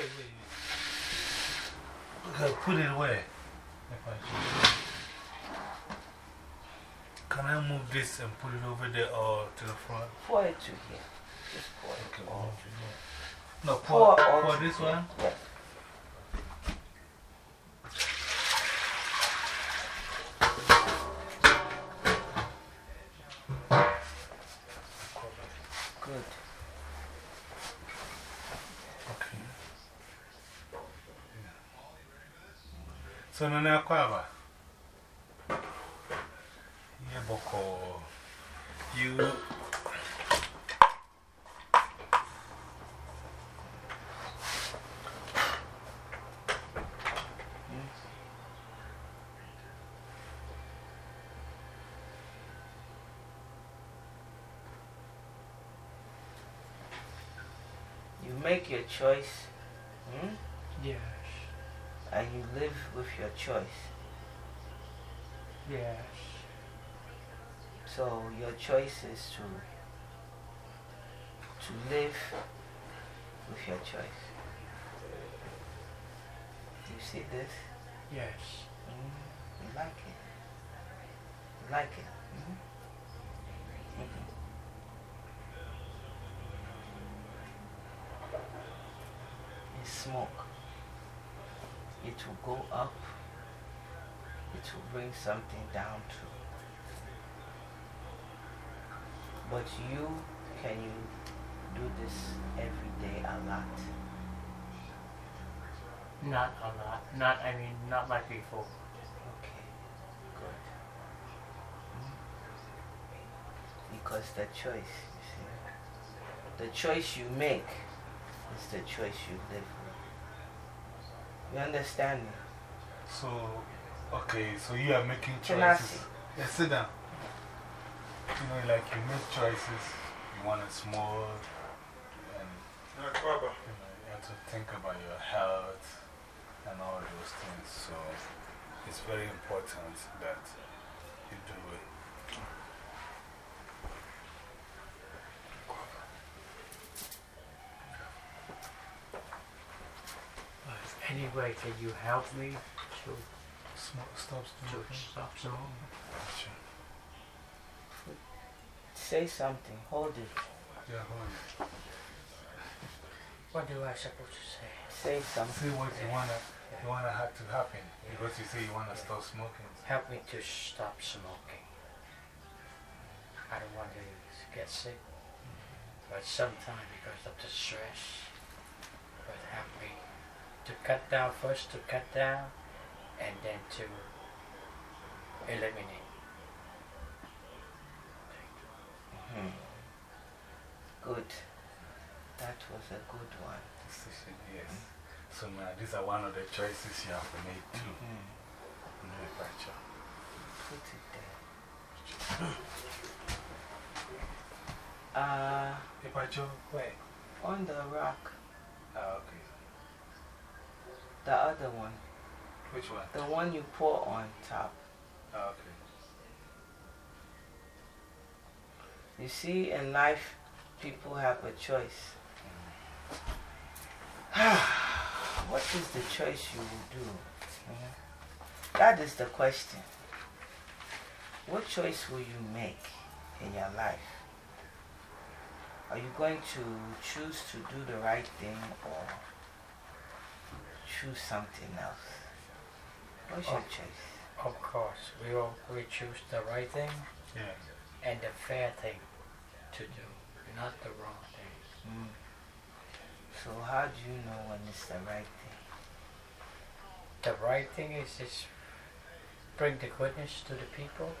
wait, wait. Okay, put it away. Can I move this and put it over there or to the front? Pour it to here. Just pour it. Okay, all. No, pour, Pour pour this here. one? Yes. So, no, no, Kwaba. Yeah, Boko. You. You make your choice hmm? Yes. And you live with your choice. Yes. So your choice is to to live with your choice. Do you see this? Yes. Mm, you like it. You like it. Mhm. Mhm. It's smoke. It will go up. It will bring something down too. But you, can you do this every day a lot? Not a lot. Not, I mean, not like before. Okay, good. Mm. Because the choice, you see, the choice you make is the choice you live. You understand me? So, okay, so you are making choices. see? Yeah, sit down. You know, like you make choices, you want it small, and you, know, you have to think about your health and all those things. So, it's very important that you do it. Way can you help me to, Smoke, stop to smoking. stop smoking? Gotcha. Say something, hold it. Yeah, hold it. What do I supposed to say? Say something. See what you want to you wanna have to happen because you say you want to stop smoking. Help me to stop smoking. I don't want to get sick, but sometimes because of the stress, but help me to cut down first to cut down and then to eliminate. Hmm. Good. That was a good one. Decision, yes. So now these are one of the choices you have to make too. Hmm. No, gotcha. Put it there. Uh, Hey, Pacho, wait. on the rock, Ah, okay. The other one, Which one? the one you pour on top. Ah, okay. You see, in life, people have a choice. what is the choice you will do? Mhm. That is the question. What choice will you make in your life? Are you going to choose to do the right thing or choose something else? What's your Oh. choice? Of course, we all we choose the right thing Yeah. and the fair thing to do, not the wrong thing. Mm. So, how do you know when it's the right thing? The right thing is just bring the goodness to the people,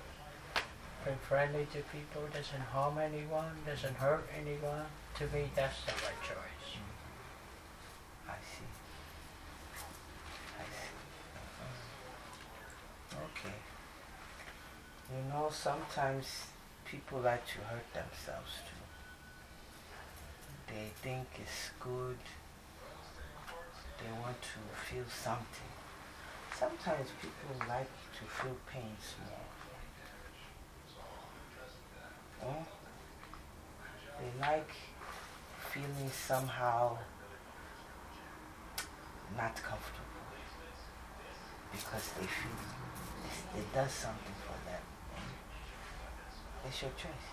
bring friendly to people, doesn't harm anyone, doesn't hurt anyone. To me, that's the right choice. I see. I see. Okay. You know, sometimes people like to hurt themselves too. They think it's good. They want to feel something. Sometimes people like to feel pain small. Oh? They like feeling somehow not comfortable because they feel it does something for them. It's your choice.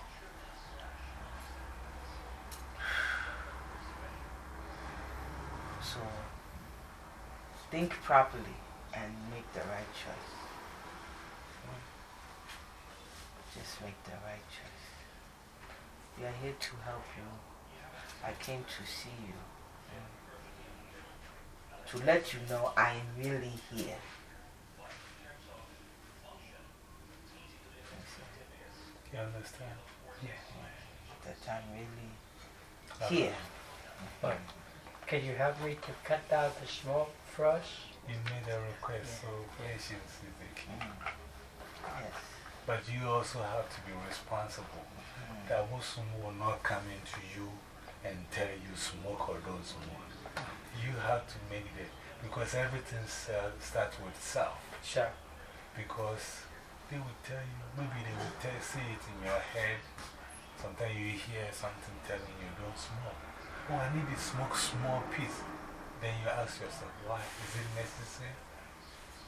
So think properly and make the right choice. Just make the right choice. We are here to help you. I came to see you. To let you know I am really here. You understand? Yeah. That I'm really here. But can you help me to cut down the smoke for us? You made a request, so patience is the key. Mm. Yes. But you also have to be responsible. Mm. That Muslim will not come into you and tell you smoke or don't smoke. You have to make it, because everything uh, starts with self. Sure. Because they will tell you, maybe they will tell, say it in your head. Sometimes you hear something telling you don't smoke. Oh, I need to smoke small piece. Then you ask yourself, why? Is it necessary?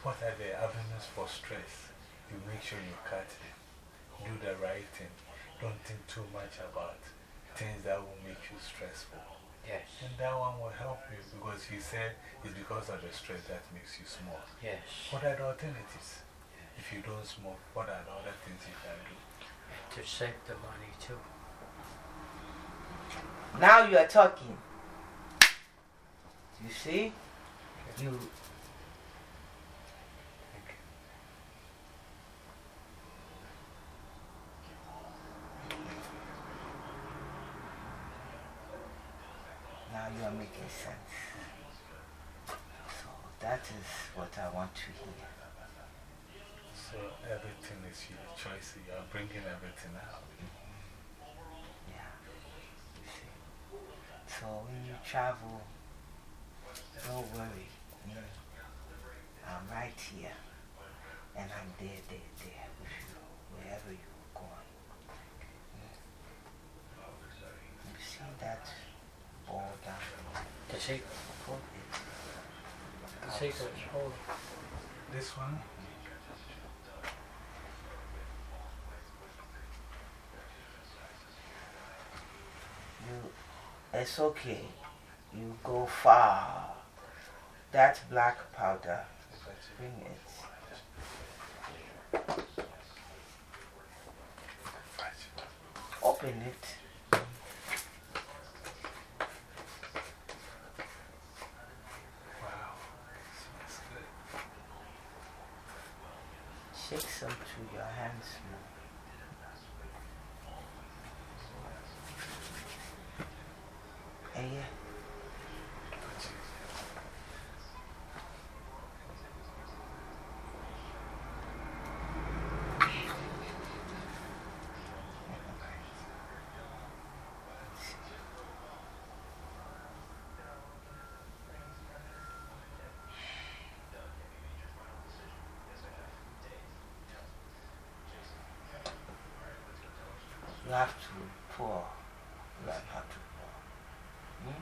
What are the avenues for stress? you make sure you cut it. Do the right thing. Don't think too much about things that will make you stressful. Yes. And that one will help you because you said it's because of the stress that makes you smoke. Yes. What are the alternatives? If you don't smoke, what are the other things you can do? To save the money too. Now you are talking. You see? You Now you are making sense. So that is what I want to hear. So everything is your choice. You are bringing everything out. Yeah. See. So when you travel, don't worry. I'm right here. And I'm there, there, there with you, wherever you're going. You see that? ball down. The secret. The secret is holy. This one? You, it's okay. You go far. That black powder, bring it. Open it. Shake some to your hands more. And yeah. You have to pour. You have to pour. Hmm?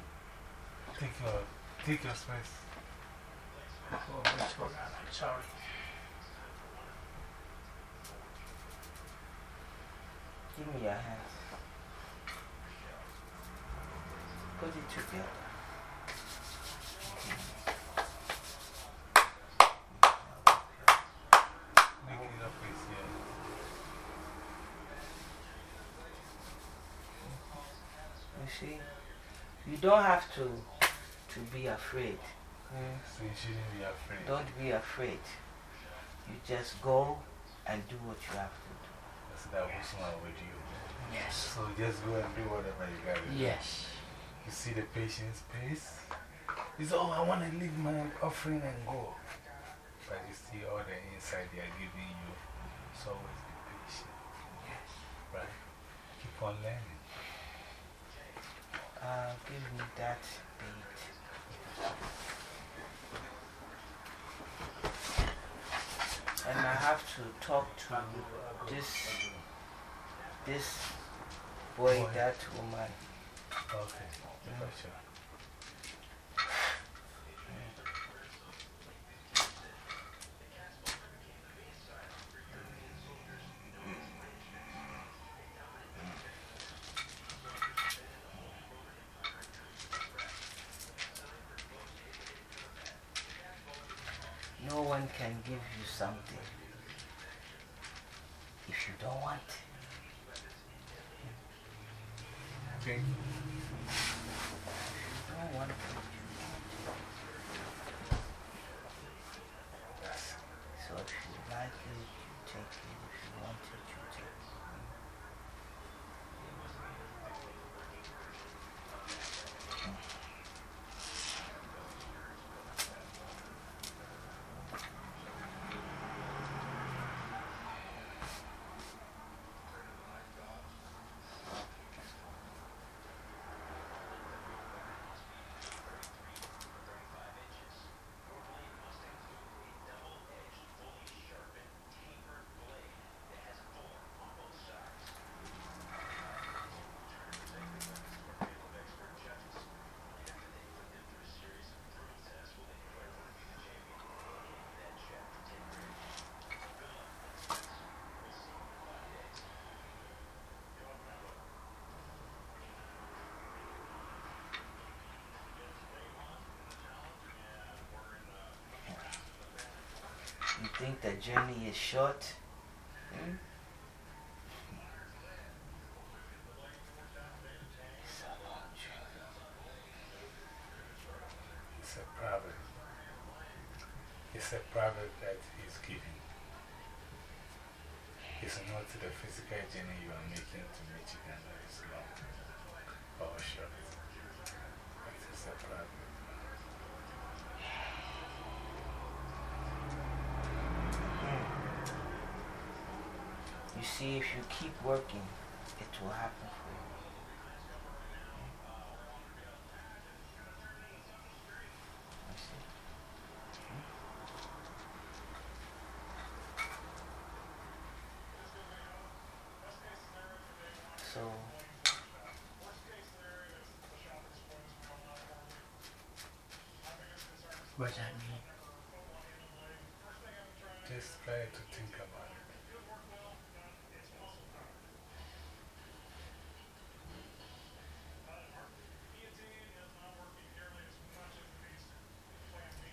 Take your, take your space. Oh, I'm sorry. Give me your hands. Put it together. See, you don't have to, to be afraid. Hmm? So you shouldn't be afraid. Don't be afraid. You just go and do what you have to do. That's that was one with you. Yes. So just go and do whatever you got to do. Yes. You see the patient's pace? He's, oh, I want to leave my offering and go. But you see all the inside they are giving you. So always be patient. Yes. Right? Keep on learning. Uh, give me that beat. And I have to talk to this, this boy, boy. that woman. Okay, mm. sure. One can give you something if you don't want it. Thank you. don't want it. So if you like it, you take it. If you want it, you take it. You think the journey is short? Hmm? It's a proverb. It's a proverb that he's giving. It's not the physical journey you are making to Michigan that is long or short. It's a proverb. You see, if you keep working, it will happen for you. So, what does that mean? Just try to think about it.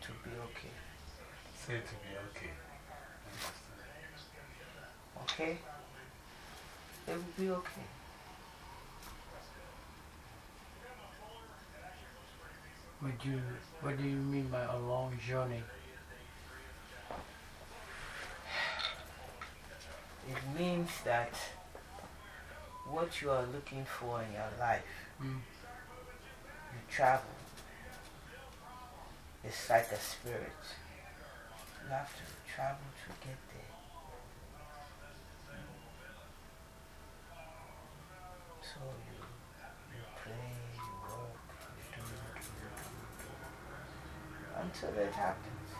to be okay. Say to be okay. Okay? It will be okay. What do you, what do you mean by a long journey? It means that what you are looking for in your life, mm. you travel. It's like a spirit. You have to travel to get there. So you, you pray, you work, you do, do, do, do, until it happens.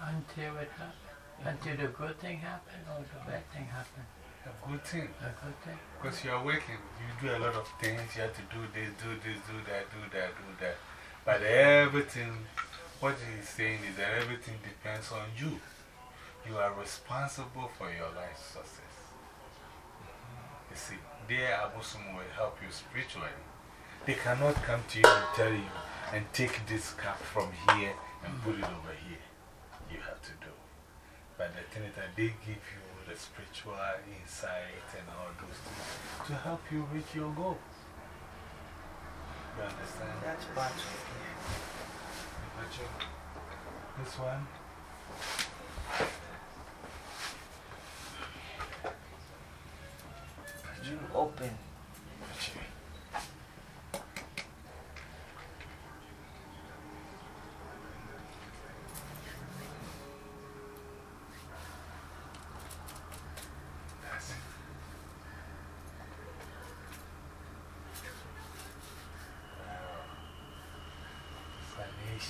Until it happens? Until the good thing happens or the bad thing happens? A good thing. A good thing? Because you are working, you do a lot of things, you have to do this, do this, do that, do that, do that. But everything, what he's saying is that everything depends on you. You are responsible for your life success. You see, their abosom will help you spiritually. They cannot come to you and tell you and take this cup from here and put it over here. You have to do. But the thing is that they give you the spiritual insight and all those things to help you reach your goal. You understand? That's Bacho. This one? You open.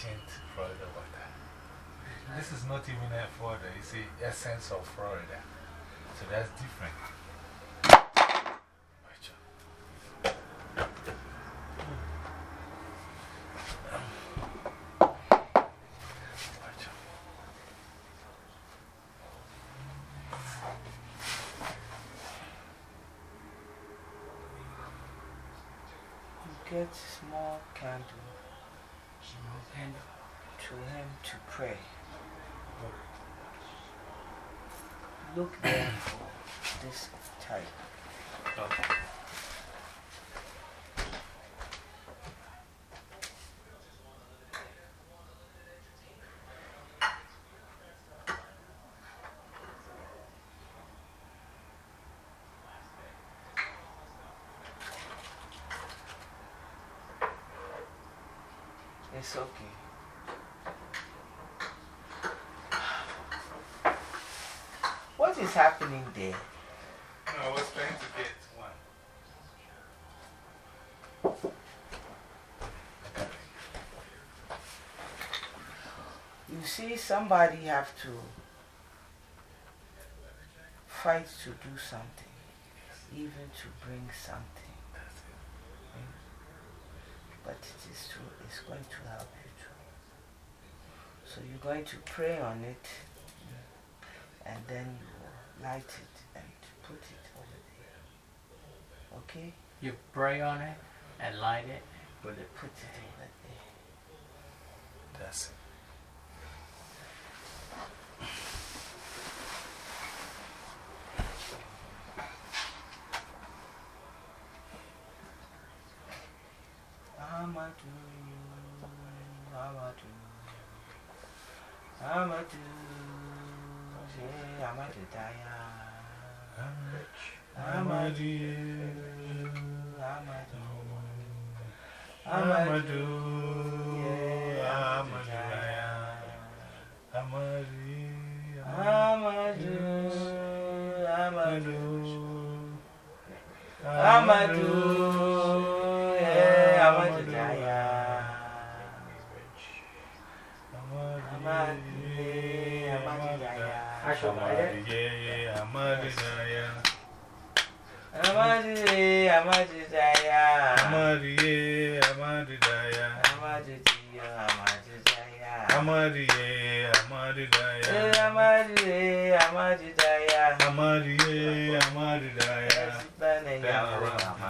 Ancient Florida water. This is not even a Florida, it's the essence of Florida. So that's different. Get small candle Candle. to him to pray. Look there for this type. Okay. It's okay. What is happening there? No, I was trying to get one. You see, somebody have to fight to do something, even to bring something. But it is true, it's going to help you too. So you're going to pray on it, and then you light it and put it over there. Okay? You pray on it and light it. Put it, put it over there. That's it. Amadu Amadu Amadi, Amadu Amadu Amadu Amadu Amadi, Amadu Amadi, Jaya. Amadi, Jaya. Amadi, Jaya. Amadiye, Amadidaya. Amadiye, Amadidaya. Amadiye, Amadidaya. Down around.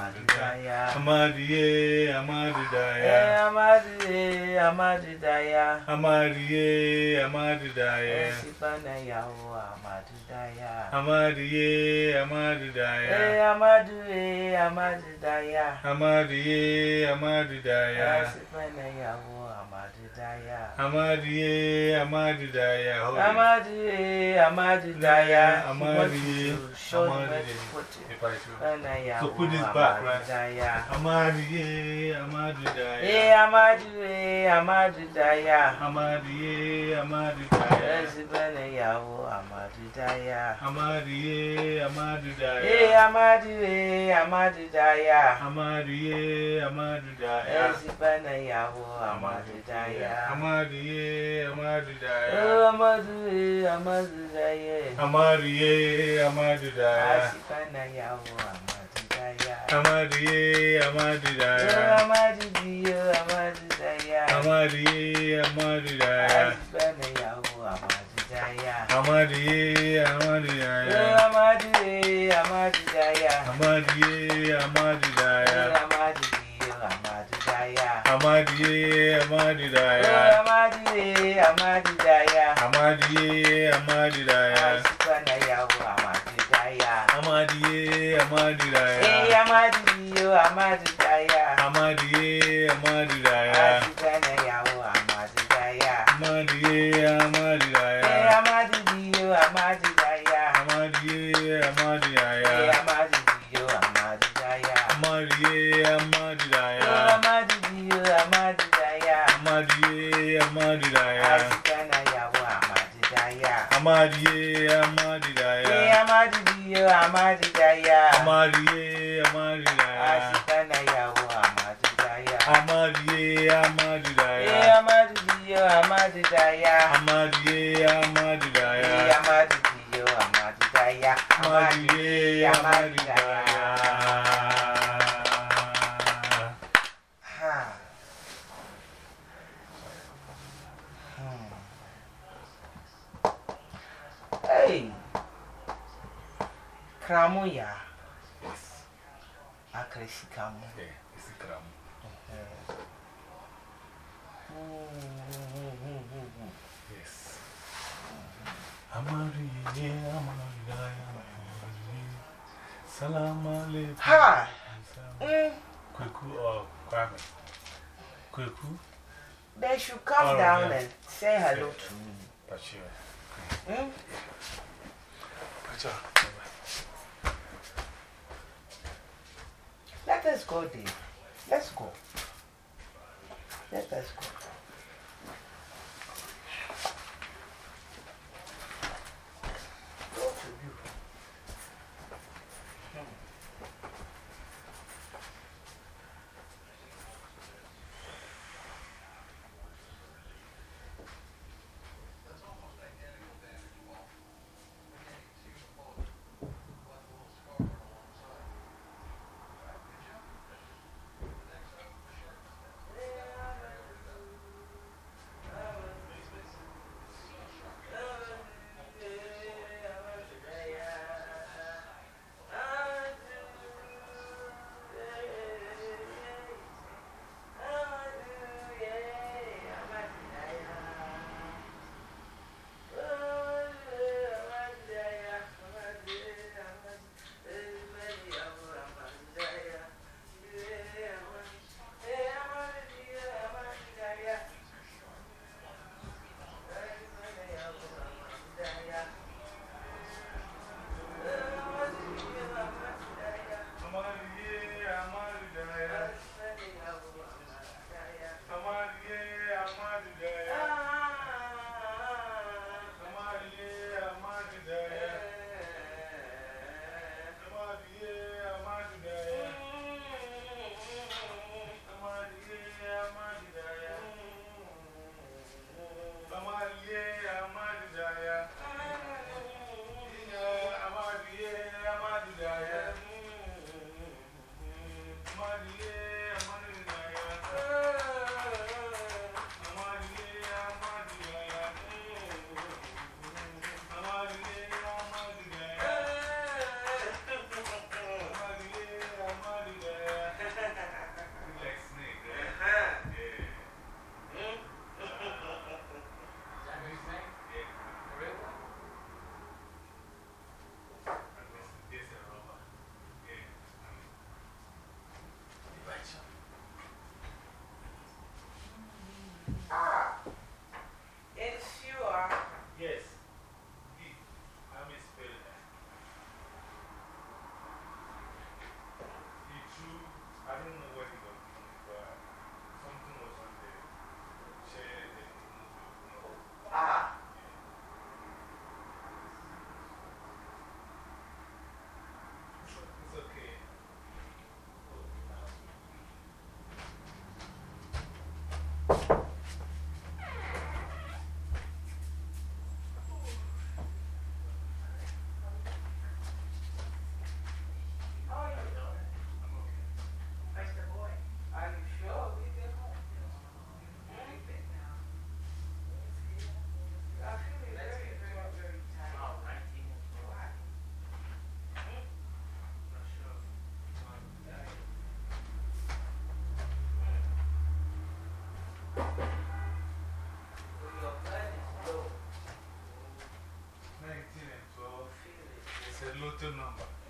Daya. Amadi, Amadi Daya. Amadi, Amadi Daya. Amadi, Amadi Daya. Sipana Yahu, Amadi Daya. Amadi, Amadi Daya. Amadi, Amadi Daya. Amadi, Amadi Daya. Sipana Yahu, Amadi Daya. Amadi, Amadi Daya. Amadi, Amadi Daya. Amadi, So put it back, right? Daya. Amadu, ye, Amadu Daya. Ye, Amadu, ye, Amadu Daya. Amadu, ye, Amadu Daya. President Yahoo, Amadu Daya. Amadu, ye, Amadu Daya. Ye, Amadu, ye, Amadu Daya. Amadu, ye, Amadu Daya. President Yahoo, Amadu Daya. Amadu, ye, Amadu Daya. Amadu, ye, Amadu Daya. Amadu, ye, Amadu Daya. President Yahoo, Amadu Daya. Amadiye, Amadidaya. Amadiye, Amadidaya. Amadiye, Amadidaya. Amadiye, Amadidaya. Amadiye, Amadidaya. Amadiye, Amadidaya. Amadiye, Amadidaya. Amadiye, Amadidaya. Amadiye, Amadidaya. Amadi, Amadi, Amadi, Amadi, Amadi, Amadi, Amadi, Amadi, akramu ya? Yes. Akra sikamu yeah sikamu yes. Amari ye amari ya amari salam alaikum ha! Mm. Kweku or kwame. Kweku. They should come All down right, and say hello yeah. to me. Pacha. Mm? Pacha. Let us go, Dave. Let's go. Let us go. Bluetooth number.